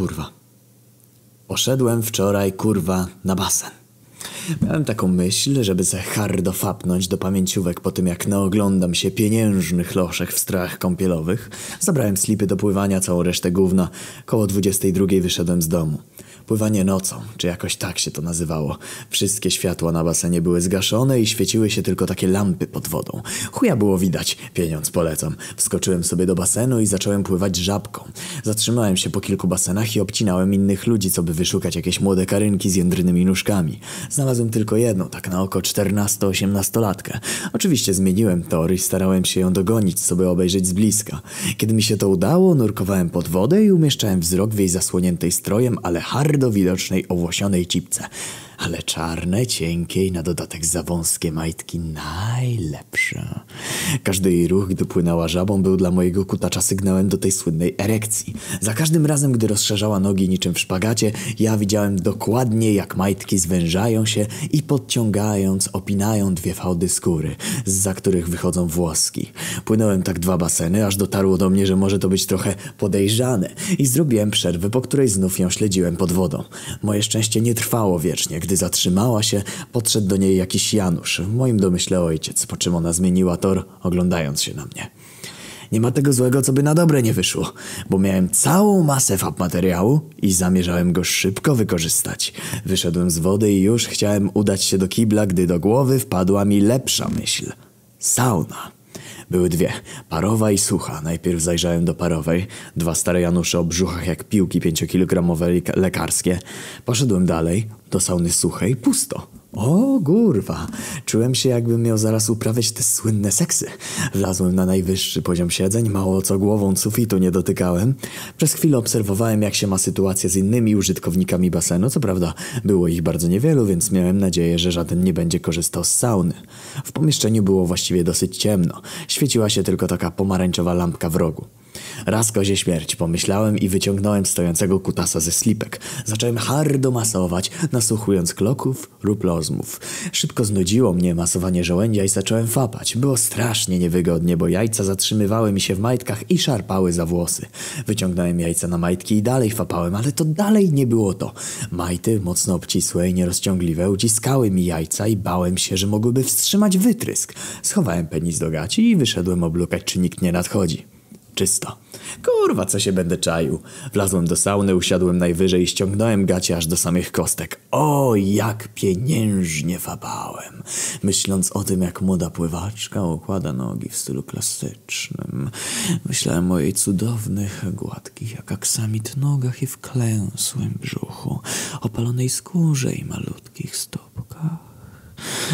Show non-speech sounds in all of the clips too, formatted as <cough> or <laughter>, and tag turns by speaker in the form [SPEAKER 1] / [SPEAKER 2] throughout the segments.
[SPEAKER 1] kurwa. Poszedłem wczoraj, kurwa, na basen. Miałem taką myśl, żeby se hardo fapnąć do pamięciówek po tym, jak naoglądam się pieniężnych loszek w strojach kąpielowych. Zabrałem slipy do pływania, całą resztę gówna. Koło 22 wyszedłem z domu. Pływanie nocą, czy jakoś tak się to nazywało. Wszystkie światła na basenie były zgaszone i świeciły się tylko takie lampy pod wodą. Chuja było widać, pieniądz polecam. Wskoczyłem sobie do basenu i zacząłem pływać żabką. Zatrzymałem się po kilku basenach i obcinałem innych ludzi, co by wyszukać jakieś młode karynki z jędrnymi nóżkami. Znalazłem tylko jedną, tak na oko 14-18-latkę. Oczywiście zmieniłem tor i starałem się ją dogonić, by obejrzeć z bliska. Kiedy mi się to udało, nurkowałem pod wodę i umieszczałem wzrok w jej zasłoniętej strojem, ale hardo widocznej owłosionej cipce. Ale czarne, cienkie i na dodatek za wąskie majtki najlepsze. Każdy jej ruch, gdy płynęła żabą, był dla mojego kutacza sygnałem do tej słynnej erekcji. Za każdym razem, gdy rozszerzała nogi niczym w szpagacie, ja widziałem dokładnie, jak majtki zwężają się i podciągając, opinają dwie fałdy skóry, za których wychodzą włoski. Płynąłem tak dwa baseny, aż dotarło do mnie, że może to być trochę podejrzane i zrobiłem przerwę, po której znów ją śledziłem pod wodą. Moje szczęście nie trwało wiecznie, gdy zatrzymała się, podszedł do niej jakiś Janusz, w moim domyśle ojciec, po czym ona zmieniła tor, oglądając się na mnie. Nie ma tego złego, co by na dobre nie wyszło, bo miałem całą masę fab materiału i zamierzałem go szybko wykorzystać. Wyszedłem z wody i już chciałem udać się do kibla, gdy do głowy wpadła mi lepsza myśl. Sauna. Były dwie, parowa i sucha. Najpierw zajrzałem do parowej. Dwa stare Janusze o brzuchach jak piłki pięciokilogramowe lekarskie. Poszedłem dalej, do sauny suchej, pusto. O, kurwa. Czułem się, jakbym miał zaraz uprawiać te słynne seksy. Wlazłem na najwyższy poziom siedzeń, mało co głową sufitu nie dotykałem. Przez chwilę obserwowałem, jak się ma sytuacja z innymi użytkownikami basenu. Co prawda, było ich bardzo niewielu, więc miałem nadzieję, że żaden nie będzie korzystał z sauny. W pomieszczeniu było właściwie dosyć ciemno. Świeciła się tylko taka pomarańczowa lampka w rogu. Raz kozie śmierć, pomyślałem i wyciągnąłem stojącego kutasa ze slipek. Zacząłem hardo masować, nasłuchując kloków lub rozmów. Szybko znudziło mnie masowanie żołędzia i zacząłem fapać. Było strasznie niewygodnie, bo jajca zatrzymywały mi się w majtkach i szarpały za włosy. Wyciągnąłem jajca na majtki i dalej fapałem, ale to dalej nie było to. Majty, mocno obcisłe i nierozciągliwe, uciskały mi jajca i bałem się, że mogłyby wstrzymać wytrysk. Schowałem penis do gaci i wyszedłem oblukać, czy nikt nie nadchodzi. Czysto. Kurwa, co się będę czaił. Wlazłem do sauny, usiadłem najwyżej i ściągnąłem gacie aż do samych kostek. O, jak pieniężnie fabałem. Myśląc o tym, jak młoda pływaczka układa nogi w stylu klasycznym. Myślałem o jej cudownych, gładkich jak aksamit nogach i wklęsłym brzuchu, opalonej skórze i malutkich stopkach.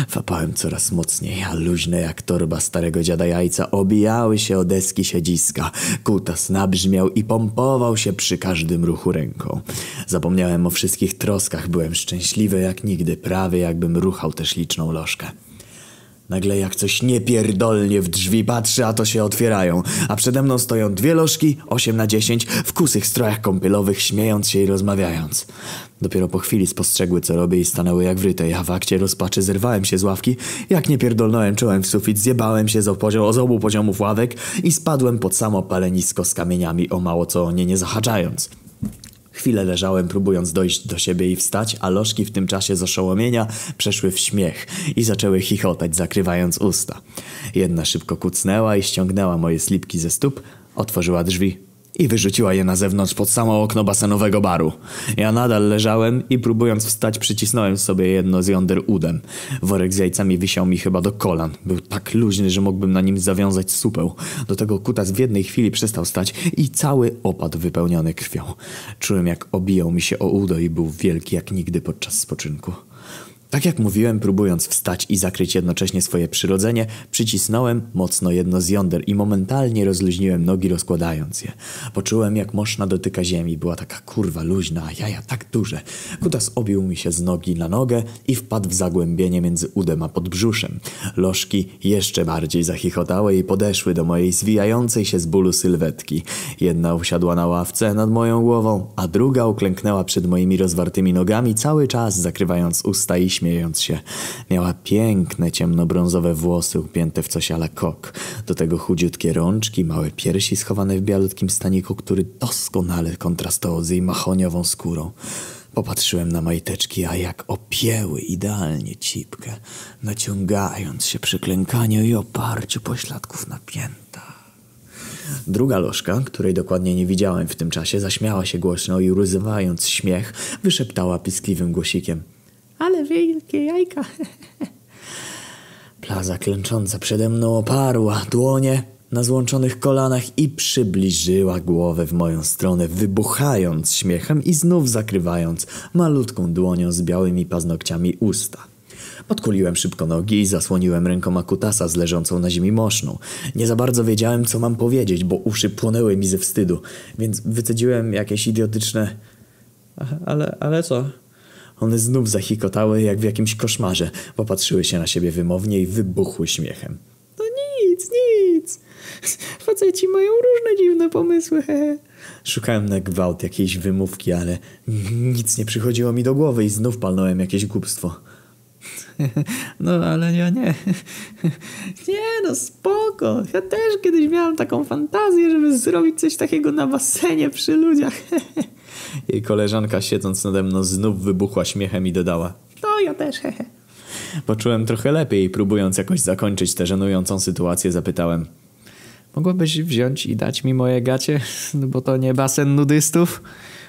[SPEAKER 1] Fapałem coraz mocniej, a luźne jak torba starego dziada jajca obijały się o deski siedziska. Kutas nabrzmiał i pompował się przy każdym ruchu ręką. Zapomniałem o wszystkich troskach, byłem szczęśliwy jak nigdy, prawie jakbym ruchał tę śliczną lożkę. Nagle jak coś niepierdolnie w drzwi patrzy, a to się otwierają, a przede mną stoją dwie lożki, 8 na 10, w kusych strojach kąpielowych, śmiejąc się i rozmawiając. Dopiero po chwili spostrzegły, co robię i stanęły jak wryte. Ja w akcie rozpaczy zerwałem się z ławki, jak nie pierdolnąłem czołem w sufit, zjebałem się z, opoziom, z obu poziomów ławek i spadłem pod samo palenisko z kamieniami, o mało co nie nie zahaczając. Chwilę leżałem, próbując dojść do siebie i wstać, a lożki w tym czasie z oszołomienia przeszły w śmiech i zaczęły chichotać, zakrywając usta. Jedna szybko kucnęła i ściągnęła moje slipki ze stóp, otworzyła drzwi i wyrzuciła je na zewnątrz pod samo okno basenowego baru. Ja nadal leżałem i próbując wstać przycisnąłem sobie jedno z jąder udem. Worek z jajcami wisiał mi chyba do kolan. Był tak luźny, że mógłbym na nim zawiązać supę. Do tego kutas w jednej chwili przestał stać i cały opadł wypełniony krwią. Czułem jak obijał mi się o udo i był wielki jak nigdy podczas spoczynku. Tak jak mówiłem, próbując wstać i zakryć jednocześnie swoje przyrodzenie, przycisnąłem mocno jedno z jąder i momentalnie rozluźniłem nogi, rozkładając je. Poczułem, jak moszna dotyka ziemi. Była taka kurwa luźna, a jaja tak duże. Kutas obił mi się z nogi na nogę i wpadł w zagłębienie między udem a podbrzuszem. Lożki jeszcze bardziej zachichotały i podeszły do mojej zwijającej się z bólu sylwetki. Jedna usiadła na ławce nad moją głową, a druga uklęknęła przed moimi rozwartymi nogami cały czas, zakrywając usta i śmiejąc się. Miała piękne, ciemnobrązowe włosy upięte w coś ala kok. Do tego chudziutkie rączki, małe piersi schowane w bialutkim staniku, który doskonale kontrastował z jej mahoniową skórą. Popatrzyłem na majteczki, a jak opięły idealnie cipkę, naciągając się przy klękaniu i oparciu pośladków na. Druga lożka, której dokładnie nie widziałem w tym czasie, zaśmiała się głośno i uryzywając śmiech, wyszeptała piskliwym głosikiem. Ale wielkie jajka! <laughs> Plaza klęcząca przede mną oparła dłonie na złączonych kolanach i przybliżyła głowę w moją stronę, wybuchając śmiechem i znów zakrywając malutką dłonią z białymi paznokciami usta. Podkuliłem szybko nogi i zasłoniłem rękoma kutasa z leżącą na ziemi moszną. Nie za bardzo wiedziałem, co mam powiedzieć, bo uszy płonęły mi ze wstydu, więc wycedziłem jakieś idiotyczne... Ale, ale co? One znów zachikotały jak w jakimś koszmarze, popatrzyły się na siebie wymownie i wybuchły śmiechem. To nic, nic. Faceci mają różne dziwne pomysły. He. Szukałem na gwałt jakiejś wymówki, ale nic nie przychodziło mi do głowy i znów palnąłem jakieś głupstwo. <laughs> No ale ja nie. <laughs> Nie no spoko. Ja też kiedyś miałem taką fantazję, żeby zrobić coś takiego na basenie przy ludziach. Jej koleżanka siedząc nade mną znów wybuchła śmiechem i dodała. No ja też. Poczułem trochę lepiej i próbując jakoś zakończyć tę żenującą sytuację zapytałem. Mogłabyś wziąć i dać mi moje gacie? <laughs> No bo to nie basen nudystów.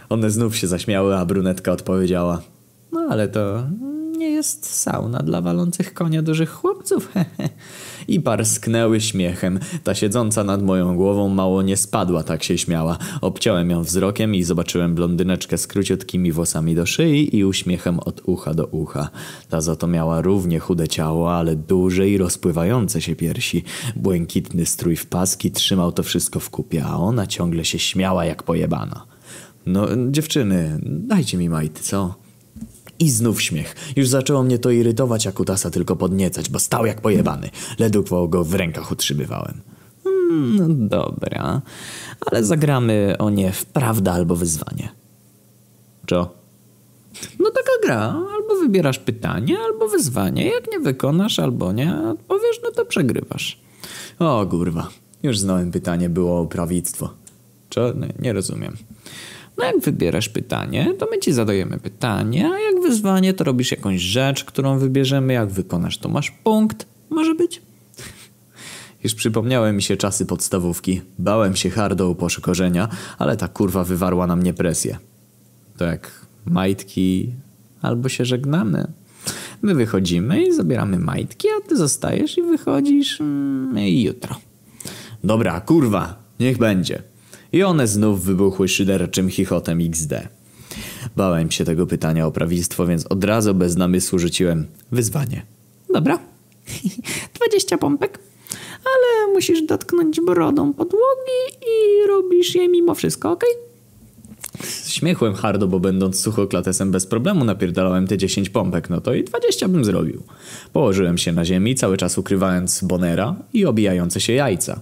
[SPEAKER 1] One znów się zaśmiały, a brunetka odpowiedziała. No ale to nie jest sauna dla walących konia dużych chłopców. <laughs> I parsknęły śmiechem. Ta siedząca nad moją głową mało nie spadła, tak się śmiała. Obciąłem ją wzrokiem i zobaczyłem blondyneczkę z króciutkimi włosami do szyi i uśmiechem od ucha do ucha. Ta za to miała równie chude ciało, ale duże i rozpływające się piersi. Błękitny strój w paski trzymał to wszystko w kupie, a ona ciągle się śmiała jak pojebana. No, dziewczyny, dajcie mi majty, co? I znów śmiech. Już zaczęło mnie to irytować, a kutasa tylko podniecać, bo stał jak pojebany. Ledwo go w rękach utrzymywałem. Hmm, no dobra, ale zagramy o nie w prawda albo wyzwanie. Co? No taka gra. Albo wybierasz pytanie, albo wyzwanie. Jak nie wykonasz, albo nie odpowiesz, no to przegrywasz. O kurwa. Już znałem pytanie, było o prawictwo. Co? Nie, nie rozumiem. No jak wybierasz pytanie, to my ci zadajemy pytanie, a jak wyzwanie, to robisz jakąś rzecz, którą wybierzemy. Jak wykonasz, to masz punkt. Może być? Już przypomniały mi się czasy podstawówki. Bałem się hardo upokorzenia, ale ta kurwa wywarła na mnie presję. To jak majtki albo się żegnamy. My wychodzimy i zabieramy majtki, a ty zostajesz i wychodzisz mm, jutro. Dobra, kurwa, niech będzie. I one znów wybuchły szyderczym chichotem XD. Bałem się tego pytania o prawistwo, więc od razu bez namysłu rzuciłem wyzwanie. Dobra, <laughs> 20 pompek, ale musisz dotknąć brodą podłogi i robisz je mimo wszystko, okej? Okay? Śmiechłem hardo, bo będąc suchoklatesem bez problemu napierdalałem te 10 pompek, no to i 20 bym zrobił. Położyłem się na ziemi, cały czas ukrywając bonera i obijające się jajca.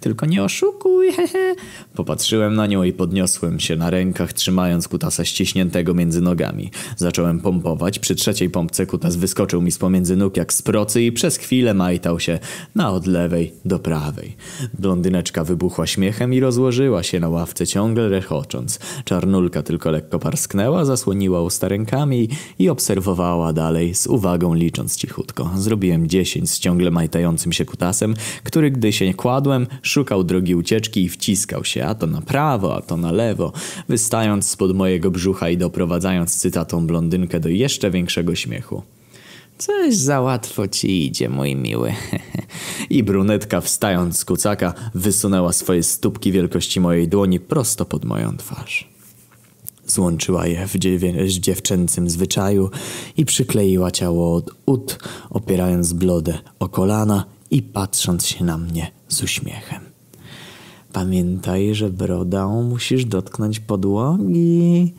[SPEAKER 1] Tylko nie oszukuj, <laughs> hehe. Popatrzyłem na nią i podniosłem się na rękach, trzymając kutasa ściśniętego między nogami. Zacząłem pompować, przy trzeciej pompce kutas wyskoczył mi z pomiędzy nóg jak z procy i przez chwilę majtał się na od lewej do prawej. Blondyneczka wybuchła śmiechem i rozłożyła się na ławce ciągle rechocząc. Czarnulka tylko lekko parsknęła, zasłoniła usta rękami i obserwowała dalej, z uwagą licząc cichutko. Zrobiłem dziesięć z ciągle majtającym się kutasem, który gdy się kładłem, szukał drogi ucieczki i wciskał się, a to na prawo, a to na lewo, wystając spod mojego brzucha i doprowadzając cytatą blondynkę do jeszcze większego śmiechu. Coś za łatwo ci idzie, mój miły. <laughs> I brunetka, wstając z kucaka, wysunęła swoje stópki wielkości mojej dłoni prosto pod moją twarz. Złączyła je w dziewczęcym zwyczaju i przykleiła ciało od ud, opierając blodę o kolana i patrząc się na mnie z uśmiechem. Pamiętaj, że brodą musisz dotknąć podłogi.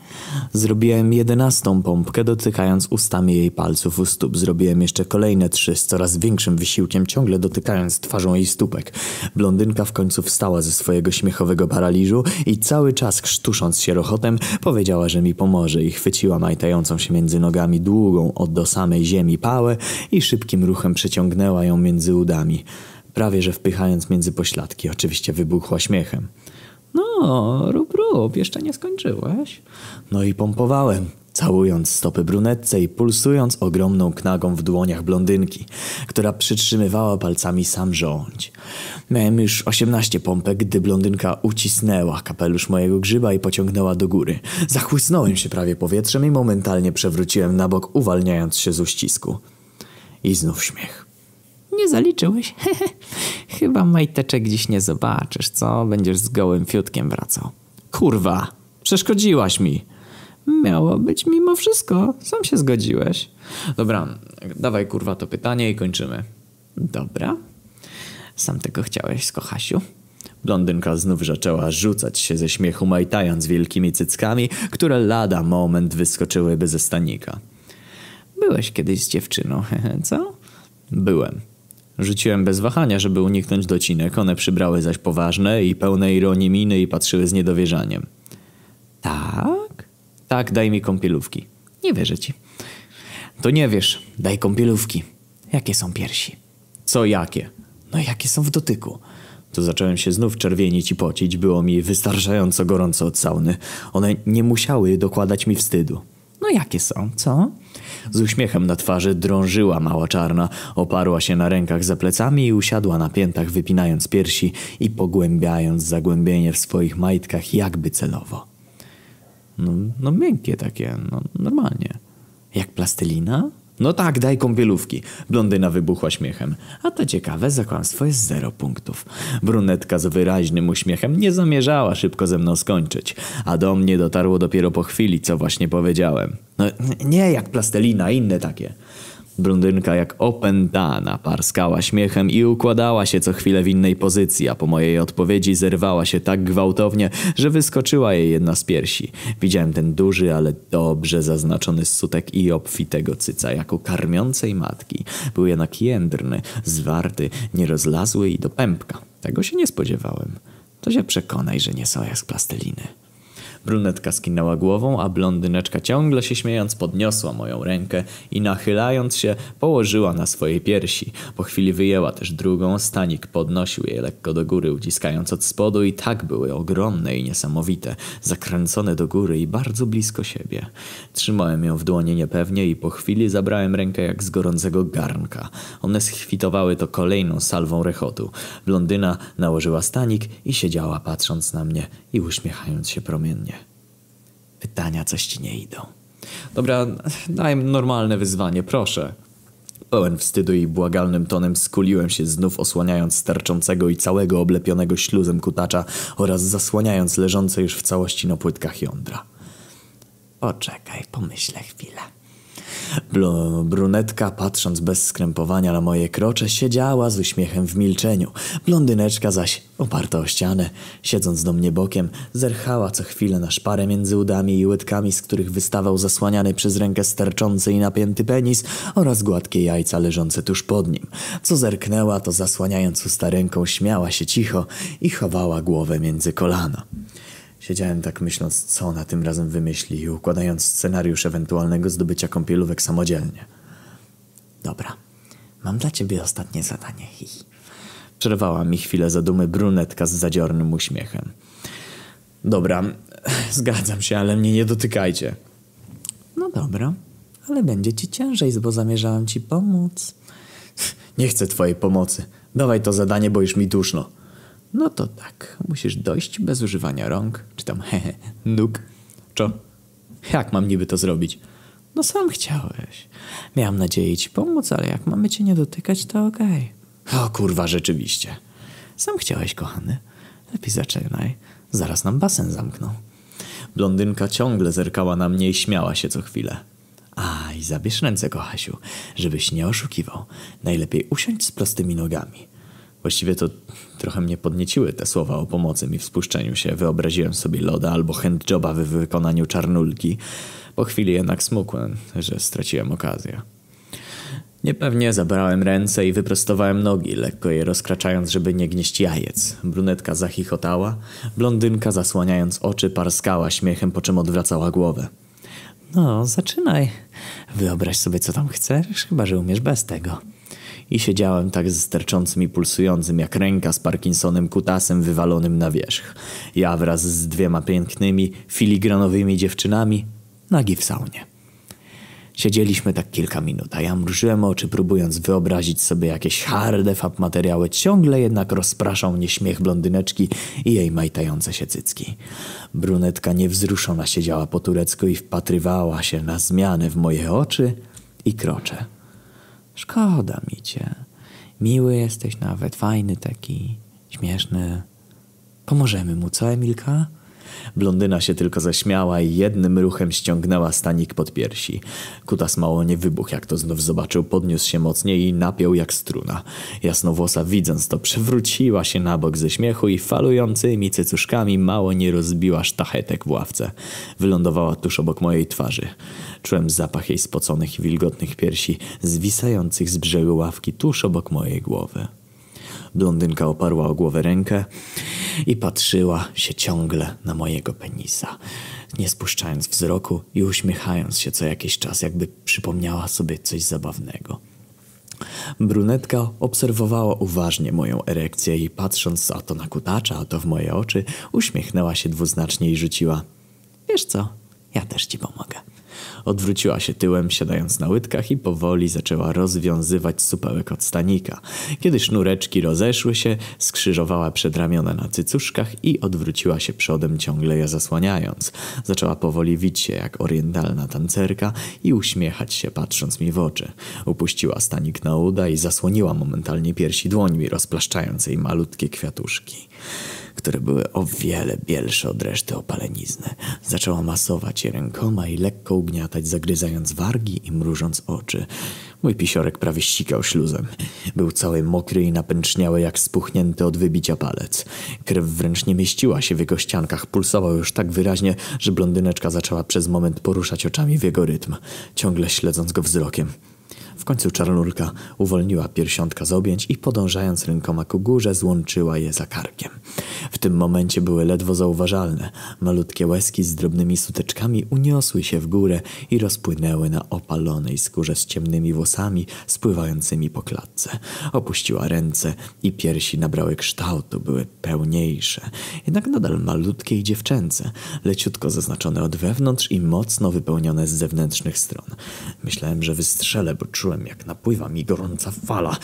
[SPEAKER 1] Zrobiłem jedenastą pompkę, dotykając ustami jej palców u stóp. Zrobiłem jeszcze kolejne trzy z coraz większym wysiłkiem, ciągle dotykając twarzą jej stópek. Blondynka w końcu wstała ze swojego śmiechowego paraliżu i cały czas krztusząc się rochotem powiedziała, że mi pomoże i chwyciła majtającą się między nogami długą od do samej ziemi pałę i szybkim ruchem przeciągnęła ją między udami prawie że wpychając między pośladki. Oczywiście wybuchła śmiechem. No, rób, rób, jeszcze nie skończyłeś. No i pompowałem, całując stopy brunetce i pulsując ogromną knagą w dłoniach blondynki, która przytrzymywała palcami sam żołądź. Miałem już osiemnaście pompek, gdy blondynka ucisnęła kapelusz mojego grzyba i pociągnęła do góry. Zachłysnąłem się prawie powietrzem i momentalnie przewróciłem na bok, uwalniając się z uścisku. I znów śmiech.
[SPEAKER 2] Zaliczyłeś. <laughs> Chyba majteczek dziś nie zobaczysz, co? Będziesz z gołym fiutkiem wracał.
[SPEAKER 1] Kurwa, przeszkodziłaś mi.
[SPEAKER 2] Miało być mimo wszystko. Sam się zgodziłeś.
[SPEAKER 1] Dobra, dawaj kurwa to pytanie i kończymy.
[SPEAKER 2] Dobra. Sam tego chciałeś, Kochasiu.
[SPEAKER 1] Blondynka znów zaczęła rzucać się ze śmiechu, majtając wielkimi cyckami, które lada moment wyskoczyłyby ze stanika.
[SPEAKER 2] Byłeś kiedyś z dziewczyną, <laughs> co?
[SPEAKER 1] Byłem. Rzuciłem bez wahania, żeby uniknąć docinek. One przybrały zaś poważne i pełne ironii miny i patrzyły z niedowierzaniem.
[SPEAKER 2] Tak?
[SPEAKER 1] Tak, daj mi kąpielówki.
[SPEAKER 2] Nie wierzę ci.
[SPEAKER 1] To nie wiesz, daj kąpielówki.
[SPEAKER 2] Jakie są piersi?
[SPEAKER 1] Co jakie?
[SPEAKER 2] No jakie są w dotyku?
[SPEAKER 1] To zacząłem się znów czerwienić i pocić. Było mi wystarczająco gorąco od sauny. One nie musiały dokładać mi wstydu.
[SPEAKER 2] No jakie są, co?
[SPEAKER 1] Z uśmiechem na twarzy drążyła mała czarna, oparła się na rękach za plecami i usiadła na piętach, wypinając piersi i pogłębiając zagłębienie w swoich majtkach jakby celowo.
[SPEAKER 2] No, no miękkie takie, no normalnie.
[SPEAKER 1] Jak plastelina? No tak, daj kąpielówki. Blondyna wybuchła śmiechem.
[SPEAKER 2] A to ciekawe, zakłamstwo jest zero punktów.
[SPEAKER 1] Brunetka z wyraźnym uśmiechem nie zamierzała szybko ze mną skończyć, a do mnie dotarło dopiero po chwili, co właśnie powiedziałem. No nie jak plastelina, inne takie. Blondynka jak opętana parskała śmiechem i układała się co chwilę w innej pozycji, a po mojej odpowiedzi zerwała się tak gwałtownie, że wyskoczyła jej jedna z piersi. Widziałem ten duży, ale dobrze zaznaczony sutek i obfitego cyca, jak u karmiącej matki. Był jednak jędrny, zwarty, nierozlazły i do pępka. Tego się nie spodziewałem. To się przekonaj, że nie są jak z plasteliny. Brunetka skinęła głową, a blondyneczka ciągle się śmiejąc podniosła moją rękę i nachylając się położyła na swojej piersi. Po chwili wyjęła też drugą, stanik podnosił je lekko do góry, uciskając od spodu i tak były ogromne i niesamowite, zakręcone do góry i bardzo blisko siebie. Trzymałem ją w dłonie niepewnie i po chwili zabrałem rękę jak z gorącego garnka. One schwitowały to kolejną salwą rechotu. Blondyna nałożyła stanik i siedziała patrząc na mnie i uśmiechając się promiennie. Pytania coś ci nie idą. Dobra, daj normalne wyzwanie, proszę. Pełen wstydu i błagalnym tonem skuliłem się znów osłaniając sterczącego i całego oblepionego śluzem kutacza oraz zasłaniając leżące już w całości na płytkach jądra.
[SPEAKER 2] Poczekaj, pomyślę chwilę.
[SPEAKER 1] Brunetka, patrząc bez skrępowania na moje krocze, siedziała z uśmiechem w milczeniu. Blondyneczka zaś, oparta o ścianę, siedząc do mnie bokiem, zerchała co chwilę na szparę między udami i łydkami, z których wystawał zasłaniany przez rękę sterczący i napięty penis oraz gładkie jajca leżące tuż pod nim. Co zerknęła, to zasłaniając usta ręką, śmiała się cicho i chowała głowę między kolana. Siedziałem tak myśląc, co ona tym razem wymyśli i układając scenariusz ewentualnego zdobycia kąpielówek samodzielnie.
[SPEAKER 2] Dobra, mam dla ciebie ostatnie zadanie. Hi.
[SPEAKER 1] Przerwała mi chwilę zadumy brunetka z zadziornym uśmiechem. Dobra, <laughs> zgadzam się, ale mnie nie dotykajcie.
[SPEAKER 2] No dobra, ale będzie ci ciężej, bo zamierzałam ci pomóc. <laughs>
[SPEAKER 1] Nie chcę twojej pomocy. Dawaj to zadanie, bo już mi duszno.
[SPEAKER 2] No to tak, musisz dojść bez używania rąk, czy tam hehe, <laughs> nóg.
[SPEAKER 1] Co? Jak mam niby to zrobić?
[SPEAKER 2] No sam chciałeś. Miałam nadzieję ci pomóc, ale jak mamy cię nie dotykać, to okej.
[SPEAKER 1] Okay. O kurwa, rzeczywiście.
[SPEAKER 2] Sam chciałeś, kochany. Lepiej zaczynaj. Zaraz nam basen zamkną.
[SPEAKER 1] Blondynka ciągle zerkała na mnie i śmiała się co chwilę. A, i zabierz ręce, kochasiu, żebyś nie oszukiwał. Najlepiej usiąść z prostymi nogami. Właściwie to trochę mnie podnieciły te słowa o pomocy mi w spuszczeniu się. Wyobraziłem sobie loda albo handjoba w wykonaniu czarnulki. Po chwili jednak smukłem, że straciłem okazję. Niepewnie zabrałem ręce i wyprostowałem nogi, lekko je rozkraczając, żeby nie gnieść jajec. Brunetka zachichotała, blondynka zasłaniając oczy parskała śmiechem, po czym odwracała głowę. No, zaczynaj. Wyobraź sobie, co tam chcesz, chyba że umiesz bez tego. I siedziałem tak z sterczącym i pulsującym, jak ręka z Parkinsonem kutasem wywalonym na wierzch. Ja wraz z dwiema pięknymi, filigranowymi dziewczynami, nagi w saunie. Siedzieliśmy tak kilka minut, a ja mrużyłem oczy, próbując wyobrazić sobie jakieś harde fab materiały. Ciągle jednak rozpraszał mnie śmiech blondyneczki i jej majtające się cycki. Brunetka niewzruszona siedziała po turecku i wpatrywała się na zmiany w moje oczy i krocze. Szkoda mi cię. Miły jesteś nawet, fajny taki, śmieszny. Pomożemy mu, co Emilka? Blondyna się tylko zaśmiała i jednym ruchem ściągnęła stanik pod piersi. Kutas mało nie wybuchł, jak to znów zobaczył, podniósł się mocniej i napiął jak struna. Jasnowłosa widząc to, przewróciła się na bok ze śmiechu i falującymi cycuszkami mało nie rozbiła sztachetek w ławce. Wylądowała tuż obok mojej twarzy. Czułem zapach jej spoconych i wilgotnych piersi, zwisających z brzegu ławki tuż obok mojej głowy. Blondynka oparła o głowę rękę i patrzyła się ciągle na mojego penisa, nie spuszczając wzroku i uśmiechając się co jakiś czas, jakby przypomniała sobie coś zabawnego. Brunetka obserwowała uważnie moją erekcję i patrząc a to na kutacza, a to w moje oczy, uśmiechnęła się dwuznacznie i rzuciła: Wiesz co, ja też ci pomogę. Odwróciła się tyłem, siadając na łydkach i powoli zaczęła rozwiązywać supełek od stanika. Kiedy sznureczki rozeszły się, skrzyżowała przedramiona na cycuszkach i odwróciła się przodem, ciągle je zasłaniając. Zaczęła powoli wić się jak orientalna tancerka i uśmiechać się, patrząc mi w oczy. Upuściła stanik na uda i zasłoniła momentalnie piersi dłońmi, rozplaszczając jej malutkie kwiatuszki które były o wiele bielsze od reszty opalenizny. Zaczęła masować je rękoma i lekko ugniatać, zagryzając wargi i mrużąc oczy. Mój pisiorek prawie ścikał śluzem. Był cały mokry i napęczniały jak spuchnięty od wybicia palec. Krew wręcz nie mieściła się w jego ściankach. Pulsował już tak wyraźnie, że blondyneczka zaczęła przez moment poruszać oczami w jego rytm, ciągle śledząc go wzrokiem. W końcu czarnulka uwolniła piersiątka z objęć i podążając rękoma ku górze złączyła je za karkiem. W tym momencie były ledwo zauważalne. Malutkie łezki z drobnymi suteczkami uniosły się w górę i rozpłynęły na opalonej skórze z ciemnymi włosami spływającymi po klatce. Opuściła ręce i piersi nabrały kształtu, były pełniejsze, jednak nadal malutkie i dziewczęce, leciutko zaznaczone od wewnątrz i mocno wypełnione z zewnętrznych stron. Myślałem, że wystrzelę, bo czułem Czułem, jak napływa mi gorąca fala,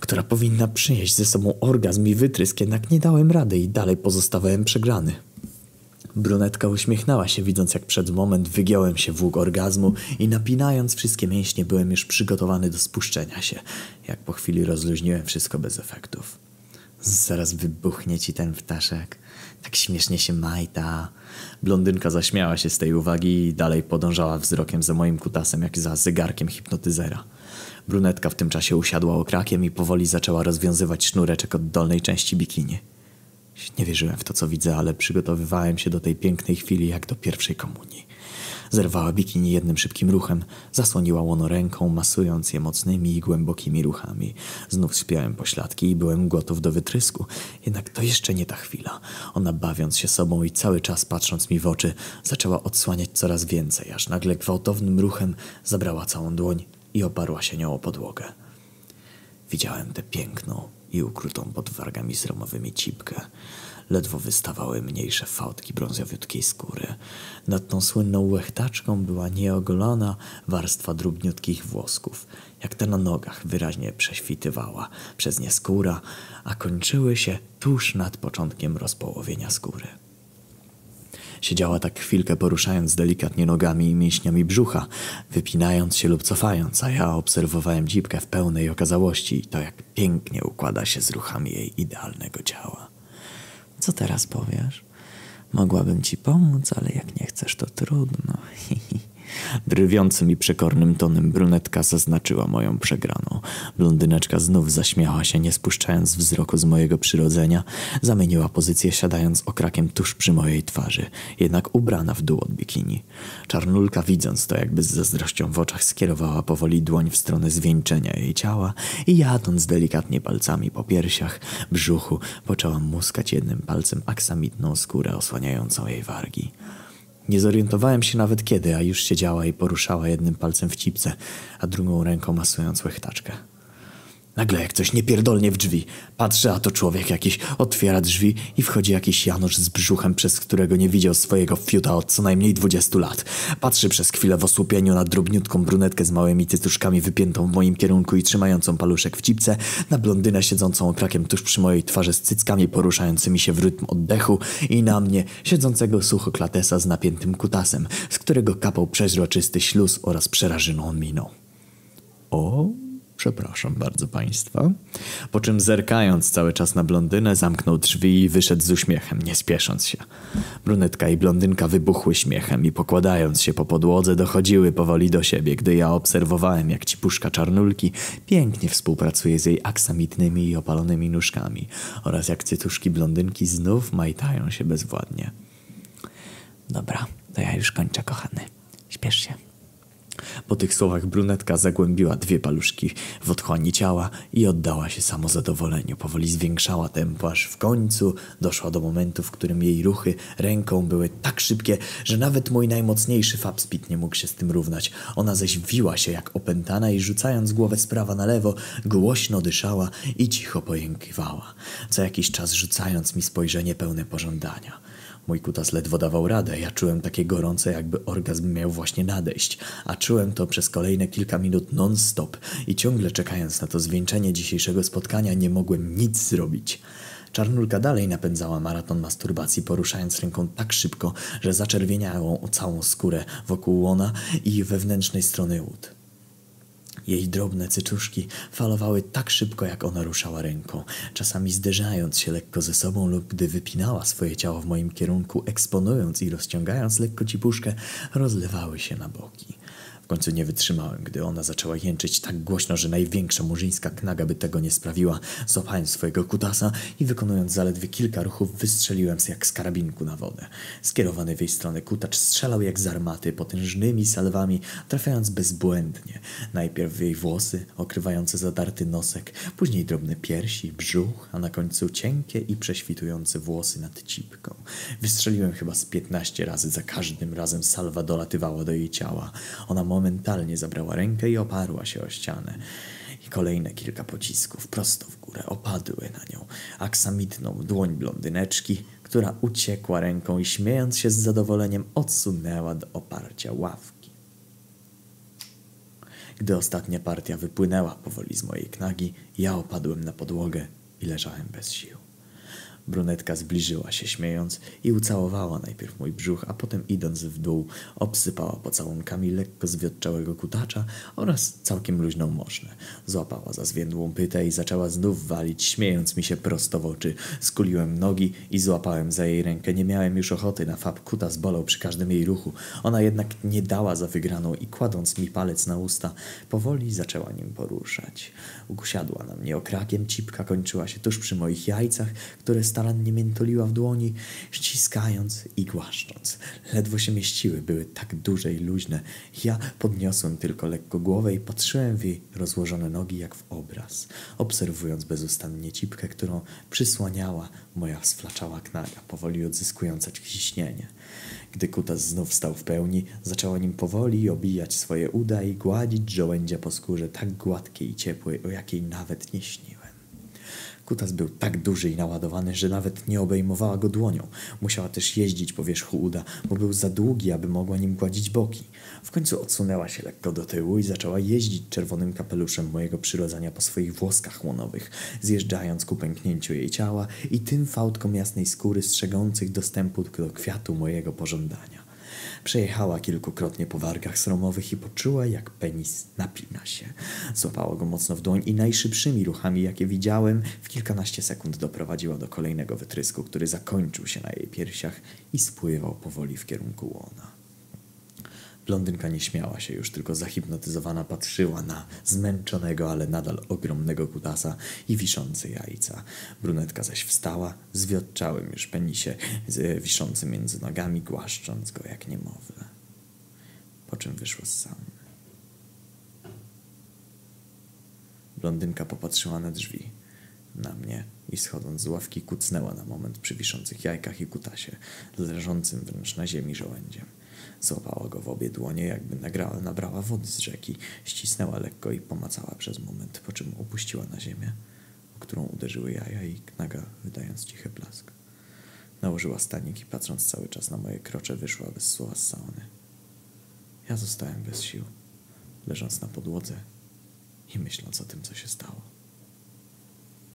[SPEAKER 1] która powinna przynieść ze sobą orgazm i wytrysk, jednak nie dałem rady i dalej pozostawałem przegrany. Brunetka uśmiechnęła się, widząc jak przed moment wygiąłem się w łuk orgazmu i napinając wszystkie mięśnie byłem już przygotowany do spuszczenia się, jak po chwili rozluźniłem wszystko bez efektów. Zaraz wybuchnie ci ten ptaszek. Tak śmiesznie się majta. Blondynka zaśmiała się z tej uwagi i dalej podążała wzrokiem za moim kutasem jak za zegarkiem hipnotyzera. Brunetka w tym czasie usiadła okrakiem i powoli zaczęła rozwiązywać sznureczek od dolnej części bikini. Nie wierzyłem w to, co widzę, ale przygotowywałem się do tej pięknej chwili jak do pierwszej komunii. Zerwała bikini jednym szybkim ruchem, zasłoniła łono ręką, masując je mocnymi i głębokimi ruchami. Znów śpiałem pośladki i byłem gotów do wytrysku. Jednak to jeszcze nie ta chwila. Ona bawiąc się sobą i cały czas patrząc mi w oczy, zaczęła odsłaniać coraz więcej, aż nagle gwałtownym ruchem zabrała całą dłoń i oparła się nią o podłogę. Widziałem tę piękną i ukrutą pod wargami sromowymi cipkę. Ledwo wystawały mniejsze fałdki brązowiutkiej skóry. Nad tą słynną łechtaczką była nieogolona warstwa drobniutkich włosków, jak te na nogach wyraźnie prześwitywała przez nie skóra, a kończyły się tuż nad początkiem rozpołowienia skóry. Siedziała tak chwilkę poruszając delikatnie nogami i mięśniami brzucha, wypinając się lub cofając, a ja obserwowałem dzipkę w pełnej okazałości i to jak pięknie układa się z ruchami jej idealnego ciała. Co teraz powiesz? Mogłabym ci pomóc, ale jak nie chcesz, to trudno. <laughs>
[SPEAKER 2] drwiącym i przekornym tonem brunetka zaznaczyła moją przegraną. Blondyneczka znów zaśmiała się, nie spuszczając wzroku z mojego przyrodzenia. Zamieniła pozycję, siadając okrakiem tuż przy mojej twarzy, jednak ubrana w dół od bikini. Czarnulka, widząc to jakby z zazdrością w oczach, skierowała powoli dłoń w stronę zwieńczenia jej ciała i jadąc delikatnie palcami po piersiach, brzuchu, poczęła muskać jednym palcem aksamitną skórę osłaniającą jej wargi. Nie zorientowałem się nawet kiedy, a już siedziała i poruszała jednym palcem w cipce, a drugą ręką masując łechtaczkę. Nagle jak coś niepierdolnie w drzwi. Patrzę, a to człowiek jakiś otwiera drzwi i wchodzi jakiś Janusz z brzuchem, przez którego nie widział swojego fiuta od co najmniej dwudziestu lat. Patrzy przez chwilę w osłupieniu na drobniutką brunetkę z małymi cytuszkami wypiętą w moim kierunku i trzymającą paluszek w cipce, na blondynę siedzącą okrakiem tuż przy mojej twarzy z cyckami poruszającymi się w rytm oddechu i na mnie, siedzącego sucho klatesa z napiętym kutasem, z którego kapał przeźroczysty śluz oraz przerażoną miną. O, Przepraszam bardzo państwa. Po czym zerkając cały czas na blondynę, zamknął drzwi i wyszedł z uśmiechem, nie spiesząc się. Brunetka i blondynka wybuchły śmiechem i pokładając się po podłodze dochodziły powoli do siebie, gdy ja obserwowałem, jak ci puszka czarnulki pięknie współpracuje z jej aksamitnymi i opalonymi nóżkami oraz jak cytuszki blondynki znów majtają się bezwładnie. Dobra, to ja już kończę, kochany. Śpiesz się. Po tych słowach brunetka zagłębiła dwie paluszki w otchłani ciała i oddała się samozadowoleniu. Powoli zwiększała tempo, aż w końcu doszła do momentu, w którym jej ruchy ręką były tak szybkie, że nawet mój najmocniejszy fabspit nie mógł się z tym równać. Ona zaś wiła się jak opętana i rzucając głowę z prawa na lewo, głośno dyszała i cicho pojękiwała, co jakiś czas rzucając mi spojrzenie pełne pożądania. Mój kutas ledwo dawał radę. Ja czułem takie gorące, jakby orgazm miał właśnie nadejść. A czułem to przez kolejne kilka minut non-stop i ciągle czekając na to zwieńczenie dzisiejszego spotkania nie mogłem nic zrobić. Czarnulka dalej napędzała maraton masturbacji, poruszając ręką tak szybko, że zaczerwieniało o całą skórę wokół łona i wewnętrznej strony łód. Jej drobne cyczuszki falowały tak szybko, jak ona ruszała ręką, czasami zderzając się lekko ze sobą lub gdy wypinała swoje ciało w moim kierunku, eksponując i rozciągając lekko cipuszkę, rozlewały się na boki. W końcu nie wytrzymałem, gdy ona zaczęła jęczyć tak głośno, że największa murzyńska knaga by tego nie sprawiła. Złapałem swojego kutasa i wykonując zaledwie kilka ruchów, wystrzeliłem się jak z karabinku na wodę. Skierowany w jej stronę kutacz strzelał jak z armaty, potężnymi salwami, trafiając bezbłędnie. Najpierw w jej włosy, okrywające zadarty nosek, później drobne piersi, brzuch, a na końcu cienkie i prześwitujące włosy nad cipką. Wystrzeliłem chyba z piętnaście razy, za każdym razem salwa dolatywała do jej ciała. Ona momentalnie zabrała rękę i oparła się o ścianę. I kolejne kilka pocisków prosto w górę opadły na nią. Aksamitną dłoń blondyneczki, która uciekła ręką i śmiejąc się z zadowoleniem odsunęła do oparcia ławki. Gdy ostatnia partia wypłynęła powoli z mojej knagi, ja opadłem na podłogę i leżałem bez sił. Brunetka zbliżyła się śmiejąc i ucałowała najpierw mój brzuch, a potem idąc w dół obsypała pocałunkami lekko zwiotczałego kutacza oraz całkiem luźną moszne. Złapała za zwiędłą pytę i zaczęła znów walić, śmiejąc mi się prosto w oczy. Skuliłem nogi i złapałem za jej rękę. Nie miałem już ochoty na fab, kutas bolał przy każdym jej ruchu. Ona jednak nie dała za wygraną i kładąc mi palec na usta, powoli zaczęła nim poruszać. Usiadła na mnie okrakiem, cipka kończyła się tuż przy moich jajcach, które starannie miętoliła w dłoni, ściskając i głaszcząc. Ledwo się mieściły, były tak duże i luźne. Ja podniosłem tylko lekko głowę i patrzyłem w jej rozłożone nogi jak w obraz, obserwując bezustannie cipkę, którą przysłaniała moja sflaczała knaga, powoli odzyskująca ciśnienie. Gdy kutas znów stał w pełni, zaczęła nim powoli obijać swoje uda i gładzić żołędzia po skórze tak gładkiej i ciepłej, o jakiej nawet nie śniłem. Kutas był tak duży i naładowany, że nawet nie obejmowała go dłonią. Musiała też jeździć po wierzchu uda, bo był za długi, aby mogła nim gładzić boki. W końcu odsunęła się lekko do tyłu i zaczęła jeździć czerwonym kapeluszem mojego przyrodzenia po swoich włoskach łonowych, zjeżdżając ku pęknięciu jej ciała i tym fałdkom jasnej skóry strzegących dostępu do kwiatu mojego pożądania. Przejechała kilkukrotnie po wargach sromowych i poczuła, jak penis napina się. Złapała go mocno w dłoń i najszybszymi ruchami, jakie widziałem, w kilkanaście sekund doprowadziła do kolejnego wytrysku, który zakończył się na jej piersiach i spływał powoli w kierunku łona. Blondynka nie śmiała się już, tylko zahipnotyzowana patrzyła na zmęczonego, ale nadal ogromnego kutasa i wiszące jajca. Brunetka zaś wstała, zwiotczałym już penisie, z- wiszącym między nogami, głaszcząc go jak niemowlę. Po czym wyszła z sauny. Blondynka popatrzyła na drzwi, na mnie i schodząc z ławki kucnęła na moment przy wiszących jajkach i kutasie, leżącym wręcz na ziemi żołędziem. Złapała go w obie dłonie, jakby nagrała, nabrała wody z rzeki, ścisnęła lekko i pomacała przez moment, po czym opuściła na ziemię, o którą uderzyły jaja i naga, wydając cichy blask. Nałożyła stanik i patrząc cały czas na moje krocze, wyszła bez słowa z sauny. Ja zostałem bez sił, leżąc na podłodze i myśląc o tym, co się stało.